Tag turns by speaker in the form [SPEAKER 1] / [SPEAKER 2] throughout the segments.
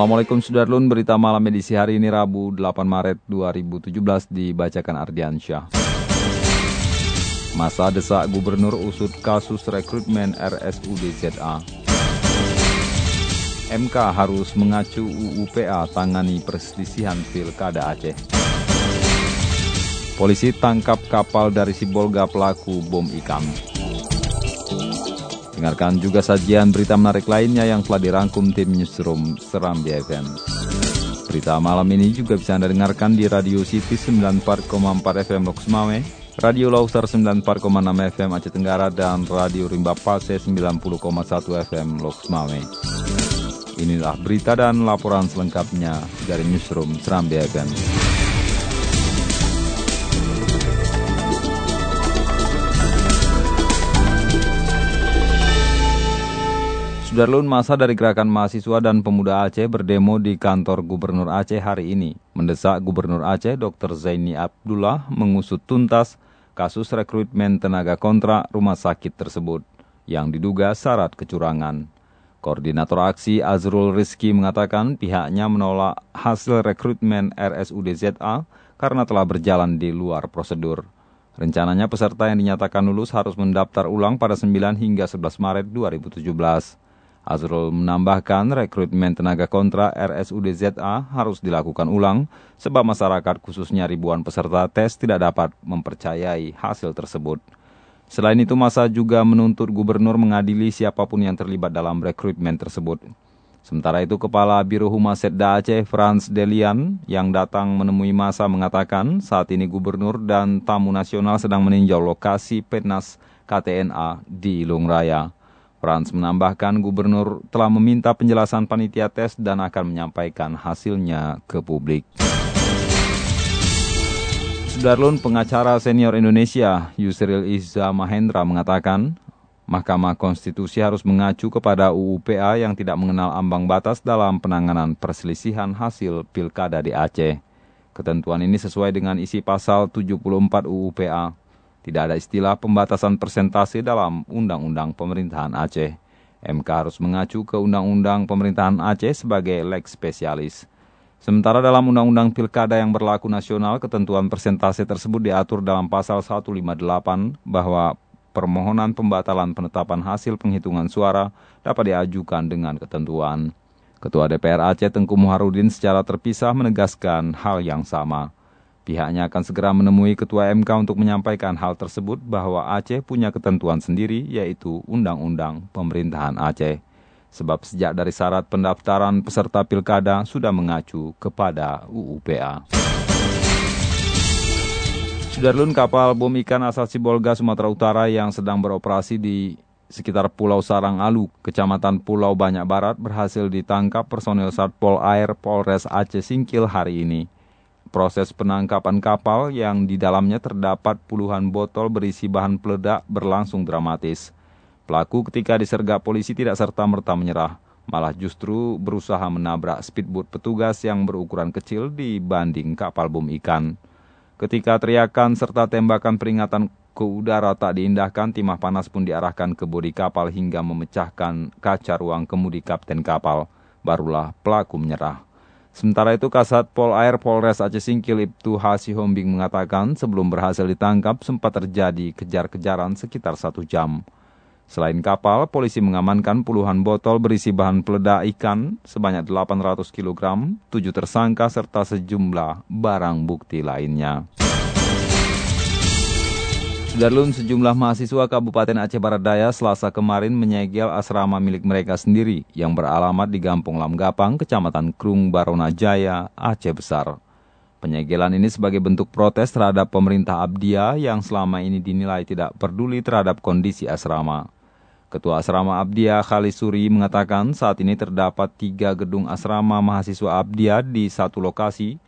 [SPEAKER 1] Assalamualaikum Sudarlun, berita malam edisi hari ini Rabu 8 Maret 2017 dibacakan Ardiansyah. Masa desak Gubernur usut kasus rekrutmen RSUD ZA. MK harus mengacu UUPA tangani perselisihan Pilkada Aceh. Polisi tangkap kapal dari Sibolga pelaku bom ikan. Dengarkan juga sajian berita menarik lainnya yang telah dirangkum tim Newsroom Seram BFM. Berita malam ini juga bisa Anda dengarkan di Radio City 94,4 FM Loks Mame, Radio Lauser 94,6 FM Aceh Tenggara, dan Radio Rimba Pase 90,1 FM Loks Mame. Inilah berita dan laporan selengkapnya dari Newsroom Seram BFM. Sudarlun masa dari gerakan mahasiswa dan pemuda Aceh berdemo di kantor Gubernur Aceh hari ini, mendesak Gubernur Aceh Dr. Zaini Abdullah mengusut tuntas kasus rekrutmen tenaga kontrak rumah sakit tersebut yang diduga syarat kecurangan. Koordinator aksi Azrul Rizki mengatakan pihaknya menolak hasil rekrutmen RSUD ZA karena telah berjalan di luar prosedur. Rencananya peserta yang dinyatakan lulus harus mendaftar ulang pada 9 hingga 11 Maret 2017. Azrul menambahkan rekrutmen tenaga kontrak RSUD ZA harus dilakukan ulang sebab masyarakat khususnya ribuan peserta tes tidak dapat mempercayai hasil tersebut. Selain itu masa juga menuntut gubernur mengadili siapa pun yang terlibat dalam rekrutmen tersebut. Sementara itu Kepala Biro Humas Setda Aceh Franz Delian yang datang menemui masa mengatakan saat ini gubernur dan tamu nasional sedang meninjau lokasi Petnas KTNA di Ilung Franz menambahkan gubernur telah meminta penjelasan panitia tes dan akan menyampaikan hasilnya ke publik. Sudarlun pengacara senior Indonesia Yusril Izza Mahendra mengatakan, Mahkamah Konstitusi harus mengacu kepada UUPA yang tidak mengenal ambang batas dalam penanganan perselisihan hasil pilkada di Aceh. Ketentuan ini sesuai dengan isi pasal 74 UUPA. Tidak ada istilah pembatasan persentase dalam Undang-Undang Pemerintahan Aceh. MK harus mengacu ke Undang-Undang Pemerintahan Aceh sebagai leg spesialis. Sementara dalam Undang-Undang Pilkada yang berlaku nasional, ketentuan persentase tersebut diatur dalam pasal 158 bahwa permohonan pembatalan penetapan hasil penghitungan suara dapat diajukan dengan ketentuan. Ketua DPR Aceh Tengku Muharudin secara terpisah menegaskan hal yang sama. Pihaknya akan segera menemui Ketua MK untuk menyampaikan hal tersebut bahwa Aceh punya ketentuan sendiri yaitu Undang-Undang Pemerintahan Aceh. Sebab sejak dari syarat pendaftaran peserta pilkada sudah mengacu kepada UUPA. Sudarlun kapal bom ikan asal Sibolga, Sumatera Utara yang sedang beroperasi di sekitar Pulau Sarang Alu, Kecamatan Pulau Banyak Barat berhasil ditangkap personil Satpol Air Polres Aceh Singkil hari ini. Proses penangkapan kapal yang di dalamnya terdapat puluhan botol berisi bahan peledak berlangsung dramatis. Pelaku ketika disergap polisi tidak serta-merta menyerah, malah justru berusaha menabrak speedboat petugas yang berukuran kecil dibanding kapal bom ikan. Ketika teriakan serta tembakan peringatan ke udara tak diindahkan, timah panas pun diarahkan ke bodi kapal hingga memecahkan kaca ruang kemudi kapten kapal. Barulah pelaku menyerah. Sementara itu Kasat Pol Air Polres Aceh Singkil Ibtu Hasi Hombing mengatakan sebelum berhasil ditangkap sempat terjadi kejar-kejaran sekitar satu jam. Selain kapal, polisi mengamankan puluhan botol berisi bahan peledak ikan sebanyak 800 kg, tujuh tersangka serta sejumlah barang bukti lainnya. Darlun sejumlah mahasiswa Kabupaten Aceh Barat Daya selasa kemarin menyegel asrama milik mereka sendiri yang beralamat di Gampung Lamgapang, Kecamatan Krung Barona Jaya, Aceh Besar. Penyegelan ini sebagai bentuk protes terhadap pemerintah Abdia yang selama ini dinilai tidak peduli terhadap kondisi asrama. Ketua Asrama Abdia Khalisuri mengatakan saat ini terdapat tiga gedung asrama mahasiswa Abdia di satu lokasi,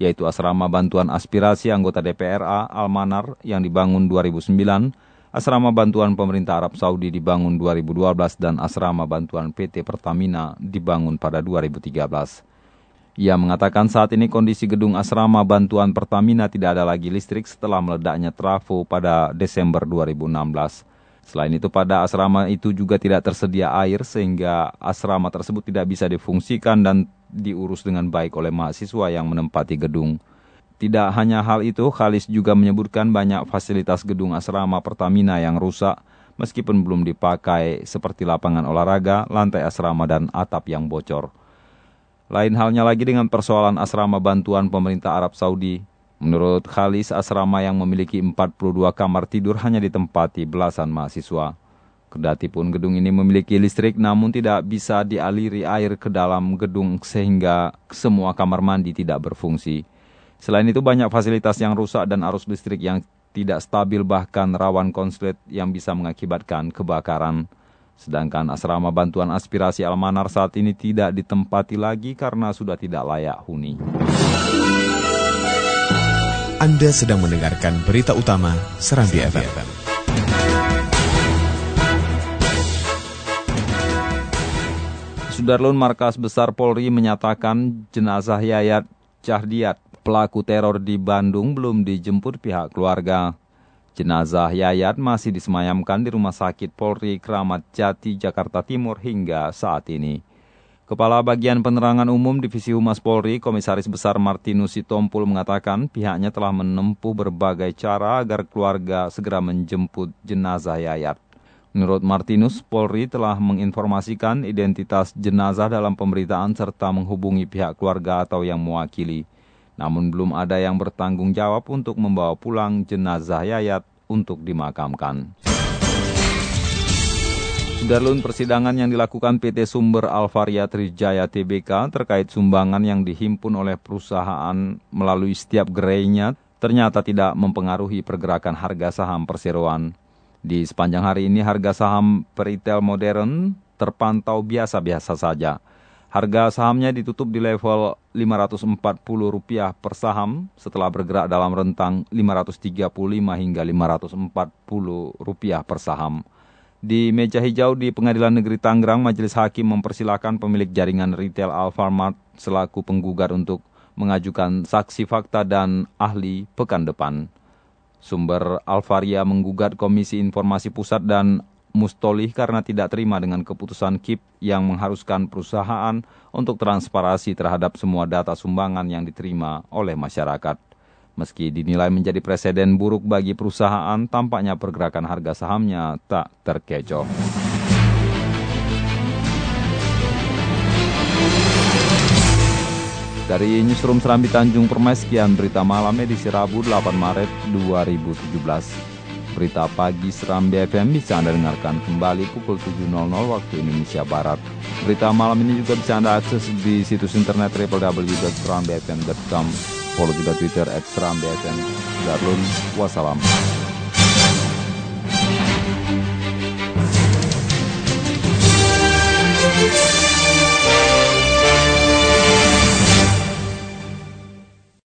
[SPEAKER 1] yaitu Asrama Bantuan Aspirasi Anggota DPRA Almanar yang dibangun 2009, Asrama Bantuan Pemerintah Arab Saudi dibangun 2012, dan Asrama Bantuan PT Pertamina dibangun pada 2013. Ia mengatakan saat ini kondisi gedung asrama bantuan Pertamina tidak ada lagi listrik setelah meledaknya trafo pada Desember 2016. Selain itu pada asrama itu juga tidak tersedia air sehingga asrama tersebut tidak bisa difungsikan dan diurus dengan baik oleh mahasiswa yang menempati gedung. Tidak hanya hal itu, Khalis juga menyebutkan banyak fasilitas gedung asrama Pertamina yang rusak meskipun belum dipakai seperti lapangan olahraga, lantai asrama dan atap yang bocor. Lain halnya lagi dengan persoalan asrama bantuan pemerintah Arab Saudi Menurut Khalis, asrama yang memiliki 42 kamar tidur hanya ditempati belasan mahasiswa. Kedati pun gedung ini memiliki listrik namun tidak bisa dialiri air ke dalam gedung sehingga semua kamar mandi tidak berfungsi. Selain itu banyak fasilitas yang rusak dan arus listrik yang tidak stabil bahkan rawan konslet yang bisa mengakibatkan kebakaran. Sedangkan asrama bantuan aspirasi Almanar saat ini tidak ditempati lagi karena sudah tidak layak huni.
[SPEAKER 2] Anda sedang mendengarkan berita utama Serambi, FM.
[SPEAKER 1] Sudarlun Markas Besar Polri menyatakan jenazah Yayat Cahdiat, pelaku teror di Bandung belum dijemput pihak keluarga. Jenazah Yayat masih disemayamkan di Rumah Sakit Polri Keramat Jati, Jakarta Timur hingga saat ini. Kepala Bagian Penerangan Umum Divisi Humas Polri, Komisaris Besar Martinus Sitompul mengatakan pihaknya telah menempuh berbagai cara agar keluarga segera menjemput jenazah Yayat. Menurut Martinus, Polri telah menginformasikan identitas jenazah dalam pemberitaan serta menghubungi pihak keluarga atau yang mewakili. Namun belum ada yang bertanggung jawab untuk membawa pulang jenazah Yayat untuk dimakamkan. Darlun persidangan yang dilakukan PT Sumber Alvaria Trijaya Tbk terkait sumbangan yang dihimpun oleh perusahaan melalui setiap gerainya ternyata tidak mempengaruhi pergerakan harga saham perseroan. Di sepanjang hari ini harga saham peritel modern terpantau biasa-biasa saja. Harga sahamnya ditutup di level Rp540 per saham setelah bergerak dalam rentang Rp535 hingga Rp540 per saham. Di meja hijau di Pengadilan Negeri Tangerang, Majelis Hakim mempersilahkan pemilik jaringan retail Alfamart selaku penggugat untuk mengajukan saksi fakta dan ahli pekan depan. Sumber Alvaria menggugat Komisi Informasi Pusat dan Mustolih karena tidak terima dengan keputusan KIP yang mengharuskan perusahaan untuk transparasi terhadap semua data sumbangan yang diterima oleh masyarakat. Meski dinilai menjadi presiden buruk bagi perusahaan, tampaknya pergerakan harga sahamnya tak terkecoh. Dari Newsroom Serambi Tanjung Permai, sekian berita malam edisi Rabu 8 Maret 2017. Berita pagi Serambi FM bisa Anda dengarkan kembali pukul 7.00 waktu Indonesia Barat. Berita malam ini juga bisa Anda akses di situs internet www.serambifm.com follow juga Twitter at Seram BSN. Darulun, wassalam.